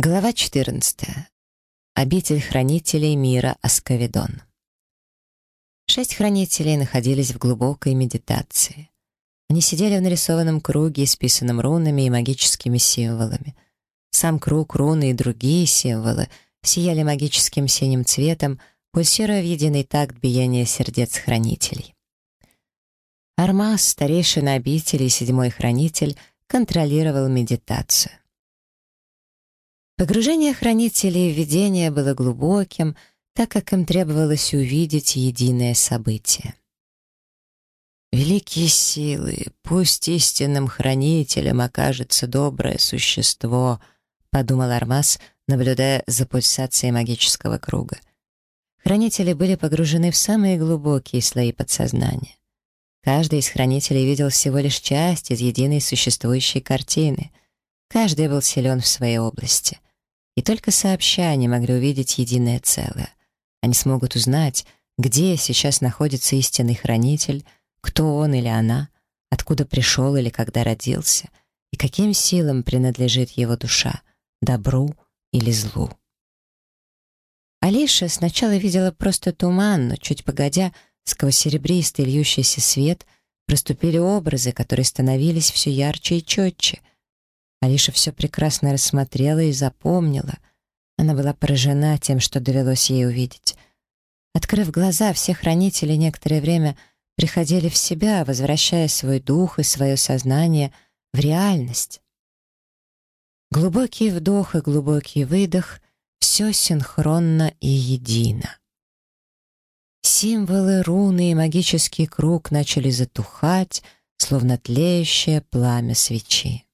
Глава 14. Обитель хранителей мира Асковидон. Шесть хранителей находились в глубокой медитации. Они сидели в нарисованном круге, списанном рунами и магическими символами. Сам круг, руны и другие символы сияли магическим синим цветом, пульсируя в единый такт биения сердец хранителей. Армаз, старейшина обители и седьмой хранитель, контролировал медитацию. Погружение хранителей телевидения было глубоким, так как им требовалось увидеть единое событие. Великие силы, пусть истинным хранителем окажется доброе существо, подумал Армас, наблюдая за пульсацией магического круга. Хранители были погружены в самые глубокие слои подсознания. Каждый из хранителей видел всего лишь часть из единой существующей картины. Каждый был силен в своей области. И только сообщением могли увидеть единое целое. Они смогут узнать, где сейчас находится истинный хранитель, кто он или она, откуда пришел или когда родился, и каким силам принадлежит его душа, добру или злу. Алиша сначала видела просто туман, но чуть погодя, сквозь серебристый льющийся свет проступили образы, которые становились все ярче и четче, Алиша все прекрасно рассмотрела и запомнила. Она была поражена тем, что довелось ей увидеть. Открыв глаза, все хранители некоторое время приходили в себя, возвращая свой дух и свое сознание в реальность. Глубокий вдох и глубокий выдох — все синхронно и едино. Символы, руны и магический круг начали затухать, словно тлеющее пламя свечи.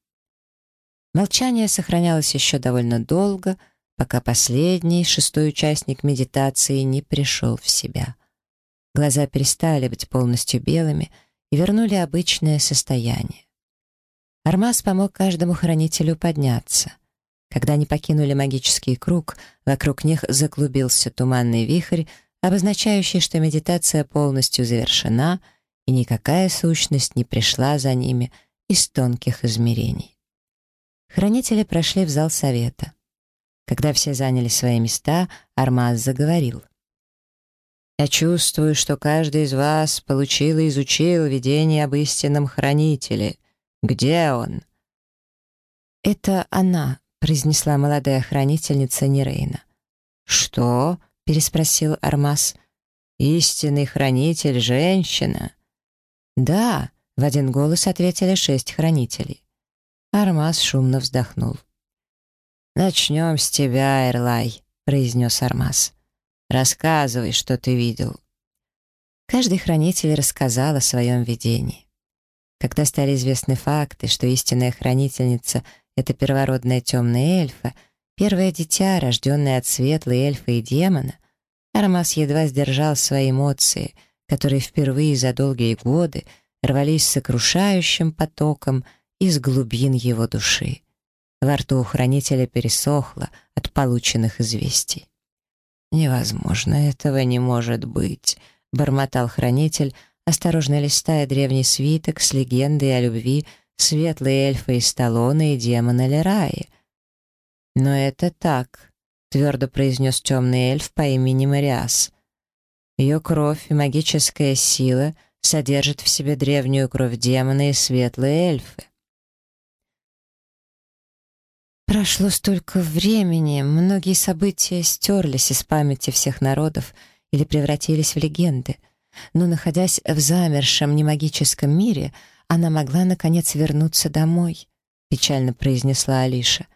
Молчание сохранялось еще довольно долго, пока последний, шестой участник медитации, не пришел в себя. Глаза перестали быть полностью белыми и вернули обычное состояние. Армаз помог каждому хранителю подняться. Когда они покинули магический круг, вокруг них заклубился туманный вихрь, обозначающий, что медитация полностью завершена, и никакая сущность не пришла за ними из тонких измерений. Хранители прошли в зал совета. Когда все заняли свои места, Армаз заговорил. «Я чувствую, что каждый из вас получил и изучил видение об истинном хранителе. Где он?» «Это она», — произнесла молодая хранительница Нирейна. «Что?» — переспросил Армаз. «Истинный хранитель — женщина». «Да», — в один голос ответили шесть хранителей. Армаз шумно вздохнул. «Начнем с тебя, Эрлай», — произнес Армаз. «Рассказывай, что ты видел». Каждый хранитель рассказал о своем видении. Когда стали известны факты, что истинная хранительница — это первородная темная эльфа, первое дитя, рожденное от светлой эльфа и демона, Армаз едва сдержал свои эмоции, которые впервые за долгие годы рвались сокрушающим потоком — из глубин его души. Во рту у хранителя пересохло от полученных известий. «Невозможно, этого не может быть», — бормотал хранитель, осторожно листая древний свиток с легендой о любви светлые эльфы из Сталлоне и демона Лераи. «Но это так», — твердо произнес темный эльф по имени Мариас. «Ее кровь и магическая сила содержат в себе древнюю кровь демона и светлые эльфы. Прошло столько времени, многие события стерлись из памяти всех народов или превратились в легенды. Но, находясь в замершем немагическом мире, она могла, наконец, вернуться домой, — печально произнесла Алиша.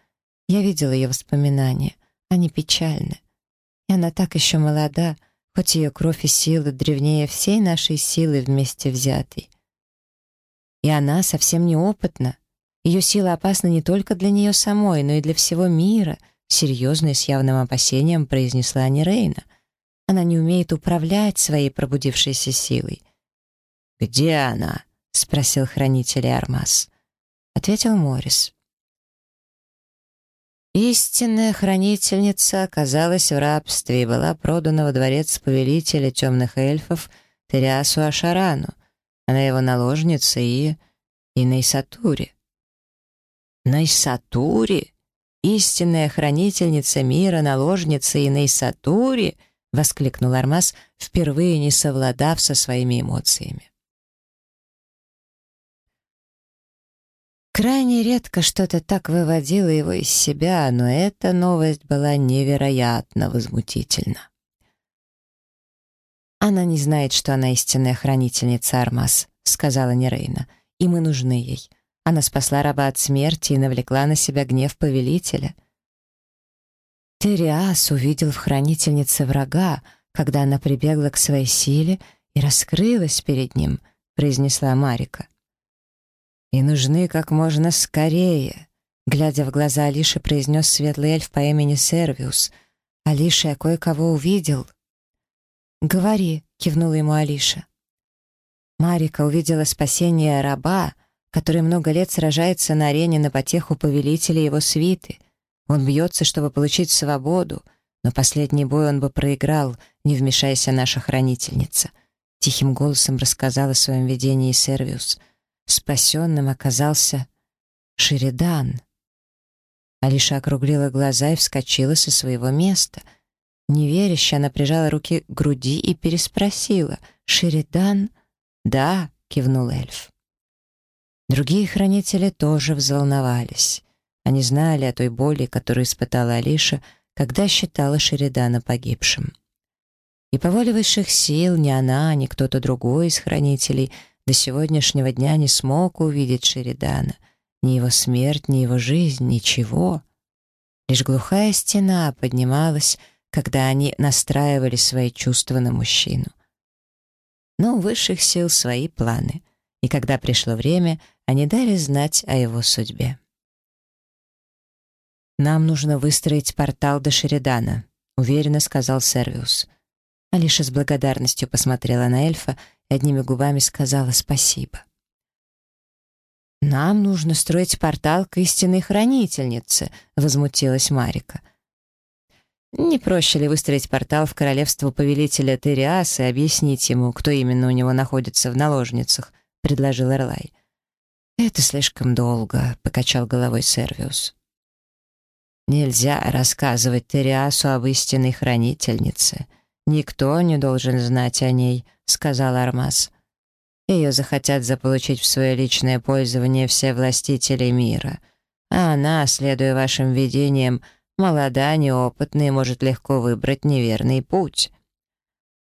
Я видела ее воспоминания. Они печальны. И она так еще молода, хоть ее кровь и силы древнее всей нашей силы вместе взятой. И она совсем неопытна, ее сила опасна не только для нее самой, но и для всего мира», серьезно и с явным опасением произнесла Нерейна. «Она не умеет управлять своей пробудившейся силой». «Где она?» — спросил хранитель Армас. Ответил Морис. Истинная хранительница оказалась в рабстве и была продана во дворец повелителя темных эльфов Териасу Ашарану. Она его наложница и... и Нейсатуре. Найсатуре, истинная хранительница мира, наложница и Найсатуре, воскликнул Армаз, впервые не совладав со своими эмоциями. Крайне редко что-то так выводило его из себя, но эта новость была невероятно возмутительна. «Она не знает, что она истинная хранительница Армас», — сказала Нерейна, — «и мы нужны ей. Она спасла раба от смерти и навлекла на себя гнев повелителя. Териас увидел в хранительнице врага, когда она прибегла к своей силе и раскрылась перед ним, произнесла Марика. «И нужны как можно скорее», — глядя в глаза Алиши, произнес светлый эльф по имени Сервиус. «Алиша, я кое-кого увидел». «Говори», — кивнула ему Алиша. Марика увидела спасение раба, — который много лет сражается на арене на потеху повелителя его свиты. Он бьется, чтобы получить свободу, но последний бой он бы проиграл, не вмешаясь а наша хранительница. Тихим голосом рассказал о своем видении Сервиус. Спасенным оказался Шеридан. Алиша округлила глаза и вскочила со своего места. Неверяще она прижала руки к груди и переспросила. «Шеридан?» «Да», — кивнул эльф. Другие хранители тоже взволновались. Они знали о той боли, которую испытала Алиша, когда считала Шеридана погибшим. И по воле высших сил ни она, ни кто-то другой из хранителей до сегодняшнего дня не смог увидеть Шеридана. Ни его смерть, ни его жизнь, ничего. Лишь глухая стена поднималась, когда они настраивали свои чувства на мужчину. Но у высших сил свои планы. И когда пришло время, они дали знать о его судьбе. «Нам нужно выстроить портал до Шеридана», — уверенно сказал Сервиус. Алиша с благодарностью посмотрела на эльфа и одними губами сказала «спасибо». «Нам нужно строить портал к истинной хранительнице», — возмутилась Марика. «Не проще ли выстроить портал в королевство повелителя Териаса и объяснить ему, кто именно у него находится в наложницах?» — предложил Эрлай. Это слишком долго, — покачал головой Сервиус. Нельзя рассказывать Териасу об истинной хранительнице. Никто не должен знать о ней, — сказал Армас. Ее захотят заполучить в свое личное пользование все властители мира. А она, следуя вашим видениям, молода, неопытная и может легко выбрать неверный путь.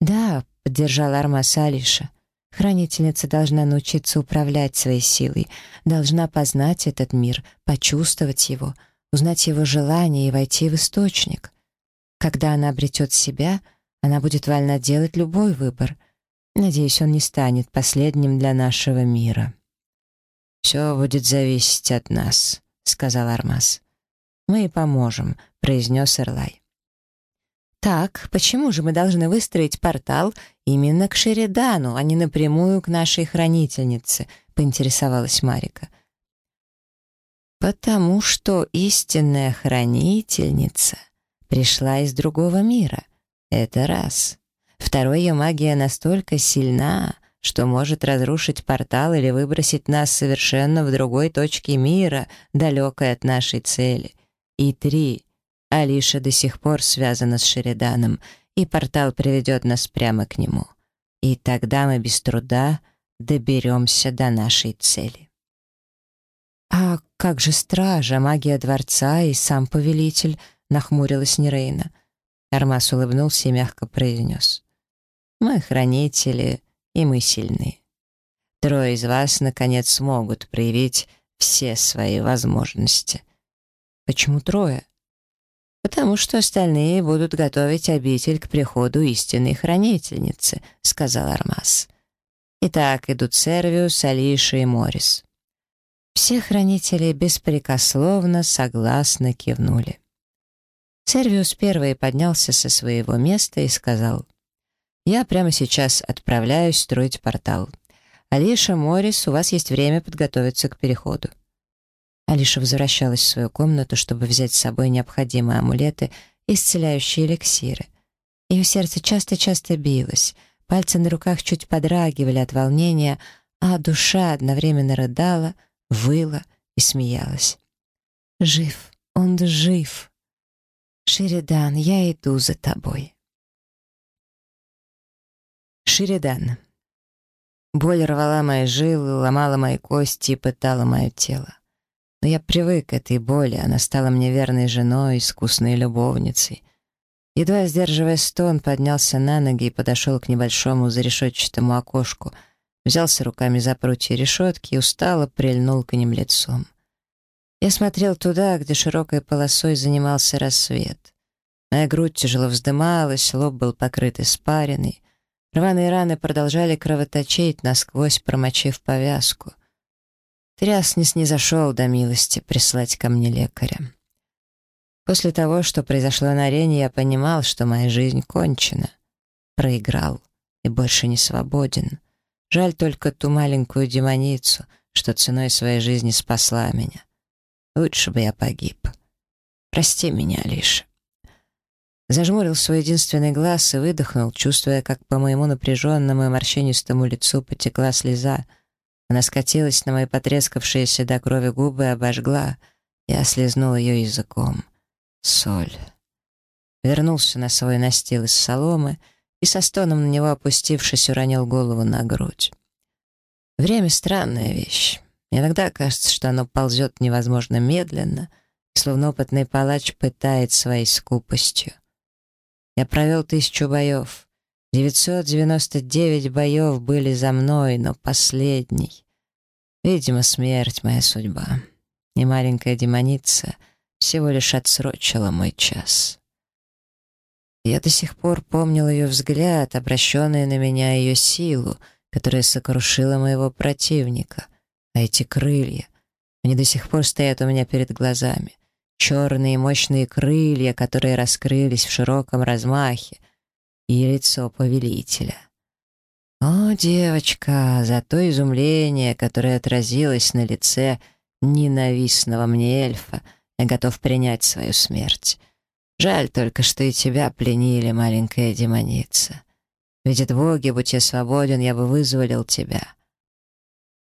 «Да», — поддержал Армаса Алиша, — Хранительница должна научиться управлять своей силой, должна познать этот мир, почувствовать его, узнать его желание и войти в источник. Когда она обретет себя, она будет вольна делать любой выбор. Надеюсь, он не станет последним для нашего мира. «Все будет зависеть от нас», — сказал Армаз. «Мы и поможем», — произнес Эрлай. Так, почему же мы должны выстроить портал именно к Шеридану, а не напрямую к нашей хранительнице?» — поинтересовалась Марика. «Потому что истинная хранительница пришла из другого мира. Это раз. Второе, ее магия настолько сильна, что может разрушить портал или выбросить нас совершенно в другой точке мира, далекой от нашей цели. И три — Алиша до сих пор связана с Шериданом, и портал приведет нас прямо к нему. И тогда мы без труда доберемся до нашей цели. «А как же стража, магия дворца и сам повелитель?» — нахмурилась Нерейна. Армас улыбнулся и мягко произнес. «Мы хранители, и мы сильны. Трое из вас, наконец, смогут проявить все свои возможности». «Почему трое?» потому что остальные будут готовить обитель к приходу истинной хранительницы», — сказал Армаз. Итак, идут Сервиус, Алиша и Морис. Все хранители беспрекословно согласно кивнули. Сервиус первый поднялся со своего места и сказал, «Я прямо сейчас отправляюсь строить портал. Алиша, Морис, у вас есть время подготовиться к переходу». Алиша возвращалась в свою комнату, чтобы взять с собой необходимые амулеты, исцеляющие эликсиры. Ее сердце часто-часто билось, пальцы на руках чуть подрагивали от волнения, а душа одновременно рыдала, выла и смеялась. «Жив, он жив!» «Шеридан, я иду за тобой!» Шеридан. Боль рвала мои жилы, ломала мои кости и пытала мое тело. Но я привык к этой боли, она стала мне верной женой, искусной любовницей. Едва сдерживая стон, поднялся на ноги и подошел к небольшому зарешетчатому окошку, взялся руками за прутья решетки и устало прильнул к ним лицом. Я смотрел туда, где широкой полосой занимался рассвет. Моя грудь тяжело вздымалась, лоб был покрыт испариной. Рваные раны продолжали кровоточить, насквозь промочив повязку — Тряснис не зашел до милости прислать ко мне лекаря. После того, что произошло на арене, я понимал, что моя жизнь кончена. Проиграл и больше не свободен. Жаль только ту маленькую демоницу, что ценой своей жизни спасла меня. Лучше бы я погиб. Прости меня, Алиша. Зажмурил свой единственный глаз и выдохнул, чувствуя, как по моему напряженному и морщинистому лицу потекла слеза — она скатилась на мои потрескавшиеся до крови губы и обожгла. Я слезнула ее языком. Соль. Вернулся на свой настил из соломы и со стоном на него опустившись уронил голову на грудь. Время — странная вещь. Иногда кажется, что оно ползет невозможно медленно, словно опытный палач пытает своей скупостью. Я провел тысячу боев. 999 боев были за мной, но последний. Видимо, смерть — моя судьба. И маленькая демоница всего лишь отсрочила мой час. Я до сих пор помнил ее взгляд, обращенный на меня ее силу, которая сокрушила моего противника. А эти крылья, они до сих пор стоят у меня перед глазами. Черные мощные крылья, которые раскрылись в широком размахе, и лицо повелителя — «О, девочка, за то изумление, которое отразилось на лице ненавистного мне эльфа, я готов принять свою смерть. Жаль только, что и тебя пленили, маленькая демоница. Ведь боги, будь я свободен, я бы вызволил тебя».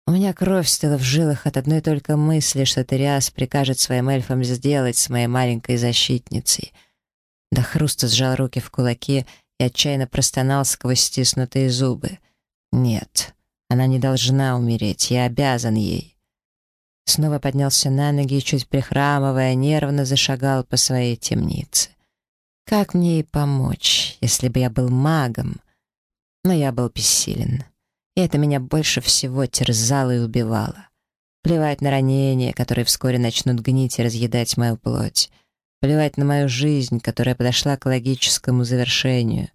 У меня кровь стыла в жилах от одной только мысли, что Териас прикажет своим эльфам сделать с моей маленькой защитницей. До хруста сжал руки в кулаки и отчаянно простонал сквозь стиснутые зубы. Нет, она не должна умереть, я обязан ей. Снова поднялся на ноги и, чуть прихрамывая, нервно зашагал по своей темнице. Как мне ей помочь, если бы я был магом? Но я был бессилен. И это меня больше всего терзало и убивало. Плевать на ранения, которые вскоре начнут гнить и разъедать мою плоть. Плевать на мою жизнь, которая подошла к логическому завершению.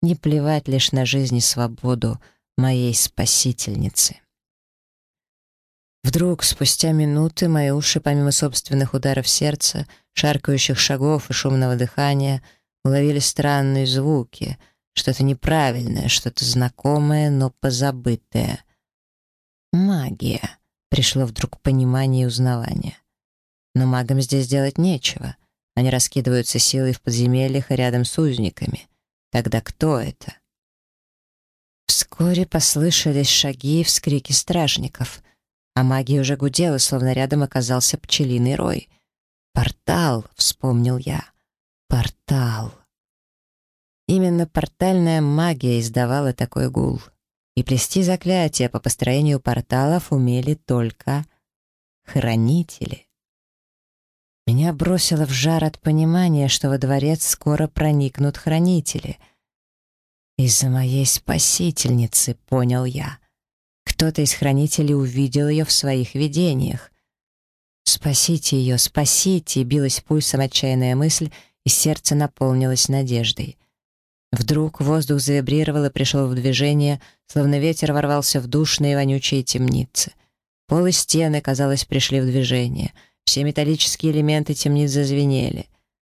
Не плевать лишь на жизнь и свободу — моей спасительницы. Вдруг, спустя минуты, мои уши, помимо собственных ударов сердца, шаркающих шагов и шумного дыхания, уловили странные звуки, что-то неправильное, что-то знакомое, но позабытое. Магия. Пришло вдруг понимание и узнавание. Но магам здесь делать нечего. Они раскидываются силой в подземельях и рядом с узниками. Тогда кто это? Вскоре послышались шаги и вскрики стражников. А магия уже гудела, словно рядом оказался пчелиный рой. «Портал!» — вспомнил я. «Портал!» Именно портальная магия издавала такой гул. И плести заклятия по построению порталов умели только хранители. Меня бросило в жар от понимания, что во дворец скоро проникнут хранители — «Из-за моей спасительницы», — понял я. Кто-то из хранителей увидел ее в своих видениях. «Спасите ее, спасите!» — билась пульсом отчаянная мысль, и сердце наполнилось надеждой. Вдруг воздух завибрировал и пришел в движение, словно ветер ворвался в душные вонючие темницы. Пол и стены, казалось, пришли в движение. Все металлические элементы темниц зазвенели.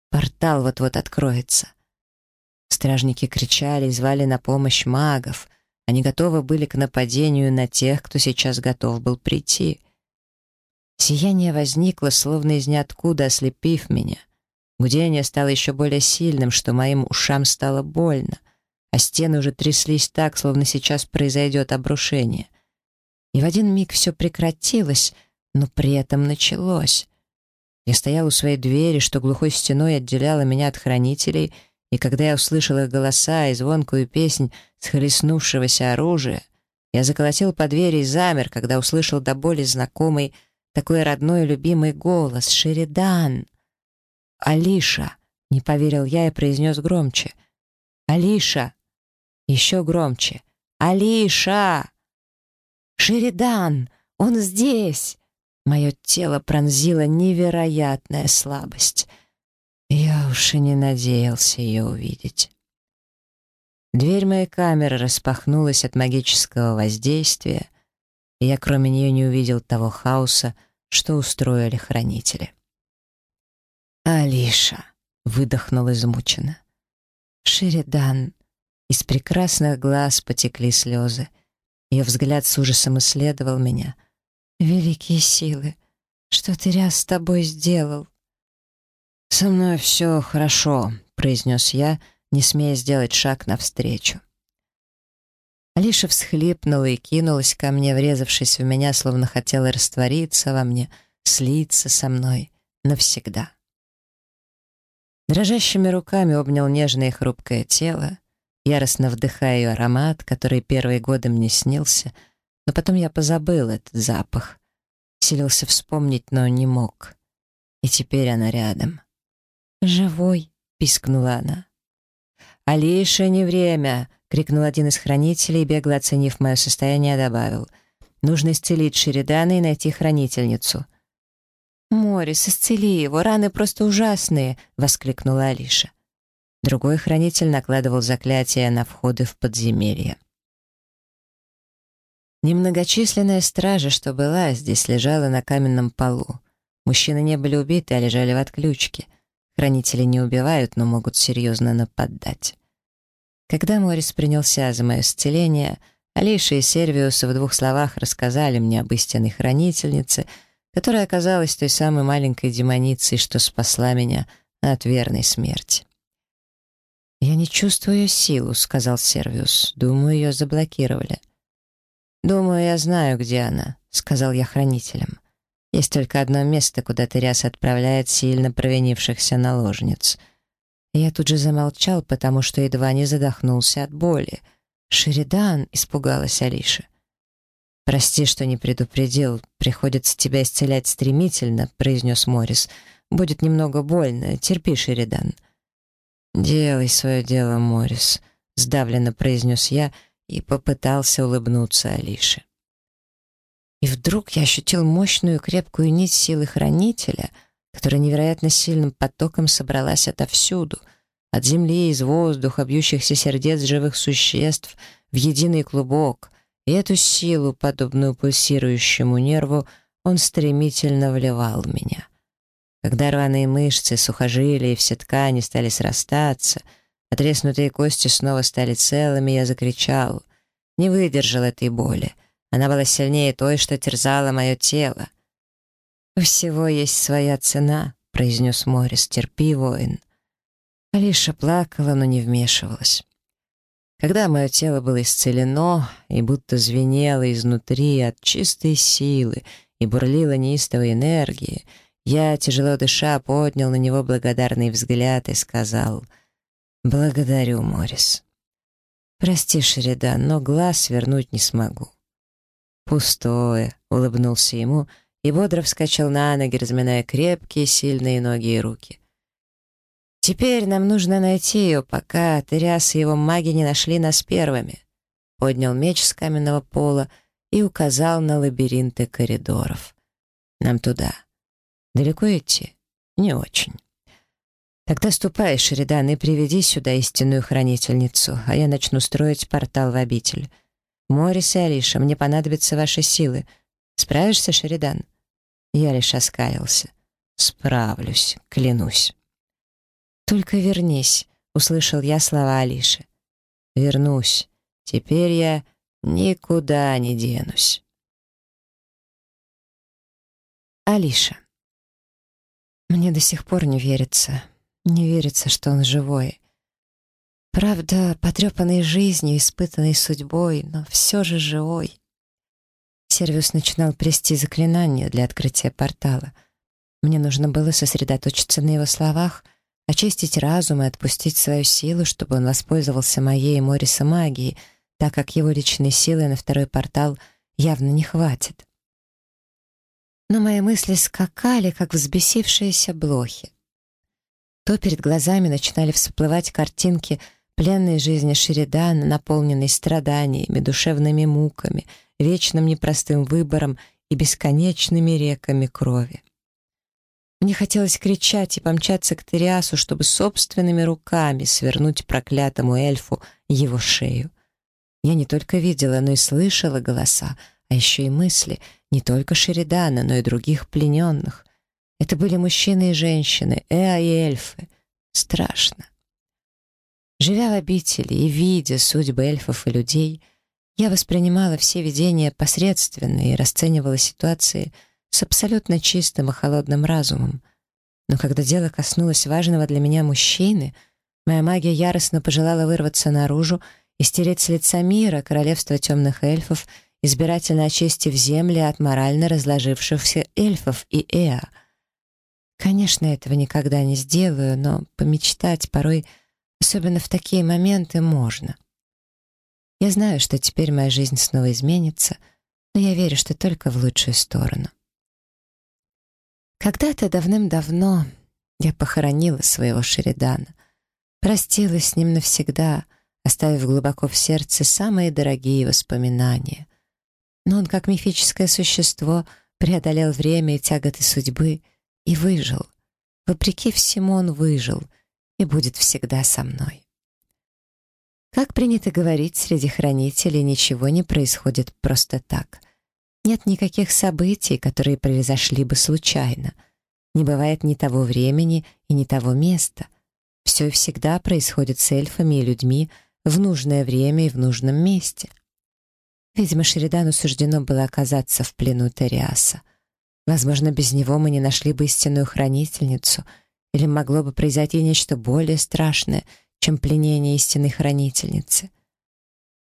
Портал вот-вот откроется. Стражники кричали и звали на помощь магов. Они готовы были к нападению на тех, кто сейчас готов был прийти. Сияние возникло, словно из ниоткуда, ослепив меня. Гудение стало еще более сильным, что моим ушам стало больно, а стены уже тряслись так, словно сейчас произойдет обрушение. И в один миг все прекратилось, но при этом началось. Я стоял у своей двери, что глухой стеной отделяло меня от хранителей — и когда я услышал их голоса и звонкую песнь, схлестнувшегося оружия, я заколотил по двери и замер, когда услышал до боли знакомый, такой родной и любимый голос «Шеридан!» «Алиша!» — не поверил я и произнес громче. «Алиша!» Еще громче. «Алиша!» «Шеридан! Он здесь!» Мое тело пронзила невероятная слабость. Я Юша не надеялся ее увидеть. Дверь моей камеры распахнулась от магического воздействия, и я кроме нее не увидел того хаоса, что устроили хранители. «Алиша!» — выдохнул измученно. «Шеридан!» Из прекрасных глаз потекли слезы. Ее взгляд с ужасом исследовал меня. «Великие силы! Что ты ряд с тобой сделал?» «Со мной все хорошо», — произнес я, не смея сделать шаг навстречу. Алиша всхлипнула и кинулась ко мне, врезавшись в меня, словно хотела раствориться во мне, слиться со мной навсегда. Дрожащими руками обнял нежное и хрупкое тело, яростно вдыхая ее аромат, который первые годы мне снился, но потом я позабыл этот запах. Селился вспомнить, но не мог. И теперь она рядом. «Живой!» — пискнула она. «Алиша, не время!» — крикнул один из хранителей, бегло оценив мое состояние, добавил. «Нужно исцелить Шеридана и найти хранительницу». «Морис, исцели его, раны просто ужасные!» — воскликнула Алиша. Другой хранитель накладывал заклятия на входы в подземелье. Немногочисленная стража, что была здесь, лежала на каменном полу. Мужчины не были убиты, а лежали в отключке — Хранители не убивают, но могут серьезно нападать. Когда Морис принялся за мое исцеление, Алиша и Сервиус в двух словах рассказали мне об истинной хранительнице, которая оказалась той самой маленькой демоницей, что спасла меня от верной смерти. «Я не чувствую силу», — сказал Сервиус. «Думаю, ее заблокировали». «Думаю, я знаю, где она», — сказал я хранителям. Есть только одно место, куда Тыряс отправляет сильно провинившихся наложниц. Я тут же замолчал, потому что едва не задохнулся от боли. «Шеридан!» — испугалась Алиша. «Прости, что не предупредил. Приходится тебя исцелять стремительно», — произнес Морис. «Будет немного больно. Терпи, Шеридан». «Делай свое дело, Морис», — сдавленно произнес я и попытался улыбнуться Алише. И вдруг я ощутил мощную крепкую нить силы хранителя, которая невероятно сильным потоком собралась отовсюду, от земли, из воздуха, бьющихся сердец живых существ, в единый клубок. И эту силу, подобную пульсирующему нерву, он стремительно вливал в меня. Когда рваные мышцы, сухожилия и все ткани стали срастаться, отреснутые кости снова стали целыми, я закричал, не выдержал этой боли — она была сильнее той, что терзала мое тело. Всего есть своя цена», — произнес Морис. «Терпи, воин». Алиша плакала, но не вмешивалась. Когда мое тело было исцелено и будто звенело изнутри от чистой силы и бурлило неистовой энергии, я, тяжело дыша, поднял на него благодарный взгляд и сказал «Благодарю, Морис». «Прости, Шеридан, но глаз вернуть не смогу» пустое», — улыбнулся ему, и бодро вскочил на ноги, разминая крепкие, сильные ноги и руки. «Теперь нам нужно найти ее, пока Тыряс и его маги не нашли нас первыми», — поднял меч с каменного пола и указал на лабиринты коридоров. «Нам туда. Далеко идти? Не очень». «Тогда ступай, Шеридан, и приведи сюда истинную хранительницу, а я начну строить портал в обитель». Море Алиша, мне понадобятся ваши силы. Справишься, Шеридан?» Я лишь оскалился. «Справлюсь, клянусь». «Только вернись», — услышал я слова Алиши. «Вернусь. Теперь я никуда не денусь». Алиша. Мне до сих пор не верится. Не верится, что он живой. Правда, потрепанной жизнью, испытанной судьбой, но все же живой. Сервис начинал плести заклинания для открытия портала. Мне нужно было сосредоточиться на его словах, очистить разум и отпустить свою силу, чтобы он воспользовался моей и Мориса магией, так как его личной силы на второй портал явно не хватит. Но мои мысли скакали, как взбесившиеся блохи. То перед глазами начинали всплывать картинки — пленной жизни Шеридан, наполненной страданиями, душевными муками, вечным непростым выбором и бесконечными реками крови. Мне хотелось кричать и помчаться к Териасу, чтобы собственными руками свернуть проклятому эльфу его шею. Я не только видела, но и слышала голоса, а еще и мысли, не только Шеридана, но и других плененных. Это были мужчины и женщины, Эа и эльфы. Страшно. Живя в обители и видя судьбы эльфов и людей, я воспринимала все видения посредственно и расценивала ситуации с абсолютно чистым и холодным разумом. Но когда дело коснулось важного для меня мужчины, моя магия яростно пожелала вырваться наружу и стереть с лица мира королевство темных эльфов, избирательно очистив земли от морально разложившихся эльфов и Эа. Конечно, этого никогда не сделаю, но помечтать порой — особенно в такие моменты, можно. Я знаю, что теперь моя жизнь снова изменится, но я верю, что только в лучшую сторону. Когда-то давным-давно я похоронила своего Шеридана, простилась с ним навсегда, оставив глубоко в сердце самые дорогие воспоминания. Но он, как мифическое существо, преодолел время и тяготы судьбы и выжил. Вопреки всему он выжил — и будет всегда со мной. Как принято говорить, среди хранителей ничего не происходит просто так. Нет никаких событий, которые произошли бы случайно. Не бывает ни того времени и ни того места. Все и всегда происходит с эльфами и людьми в нужное время и в нужном месте. Видимо, Шеридану суждено было оказаться в плену Териаса. Возможно, без него мы не нашли бы истинную хранительницу — или могло бы произойти нечто более страшное, чем пленение истинной хранительницы.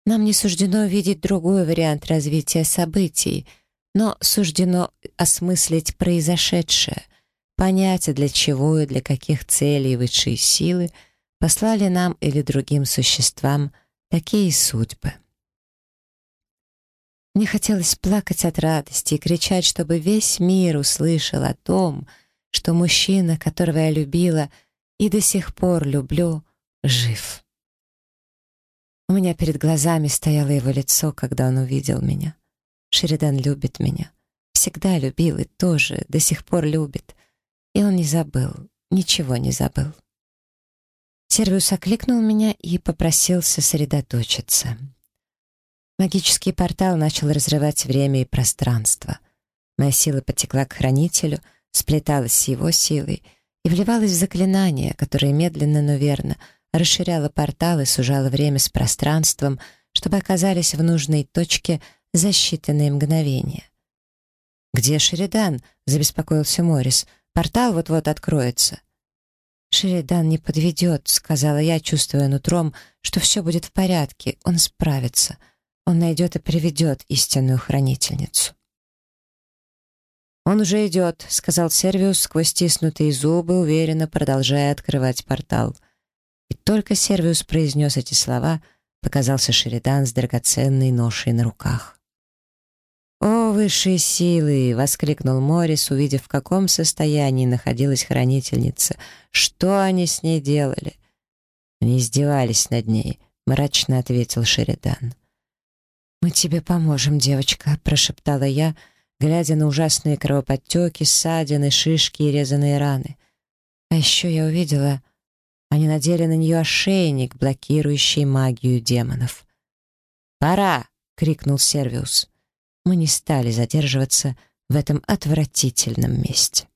Нам не суждено видеть другой вариант развития событий, но суждено осмыслить произошедшее, понять, для чего и для каких целей высшие силы послали нам или другим существам такие судьбы. Мне хотелось плакать от радости и кричать, чтобы весь мир услышал о том, что что мужчина, которого я любила и до сих пор люблю, жив. У меня перед глазами стояло его лицо, когда он увидел меня. Шеридан любит меня. Всегда любил и тоже до сих пор любит. И он не забыл, ничего не забыл. Сервиус окликнул меня и попросился сосредоточиться. Магический портал начал разрывать время и пространство. Моя сила потекла к хранителю — сплеталась его силой и вливалась в заклинание, которое медленно, но верно расширяло портал и сужало время с пространством, чтобы оказались в нужной точке за считанные мгновения. «Где Шеридан?» — забеспокоился Морис. «Портал вот-вот откроется». «Шеридан не подведет», — сказала я, чувствуя нутром, что все будет в порядке, он справится. Он найдет и приведет истинную хранительницу. Он уже идет», — сказал Сервиус сквозь стиснутые зубы, уверенно продолжая открывать портал. И только Сервиус произнес эти слова, показался Шеридан с драгоценной ношей на руках. «О, высшие силы!» — воскликнул Морис, увидев, в каком состоянии находилась хранительница. «Что они с ней делали?» «Они издевались над ней», — мрачно ответил Шеридан. «Мы тебе поможем, девочка», — прошептала я, — глядя на ужасные кровоподтеки, ссадины, шишки и резанные раны. А еще я увидела, они надели на нее ошейник, блокирующий магию демонов. «Пора!» — крикнул Сервиус. Мы не стали задерживаться в этом отвратительном месте.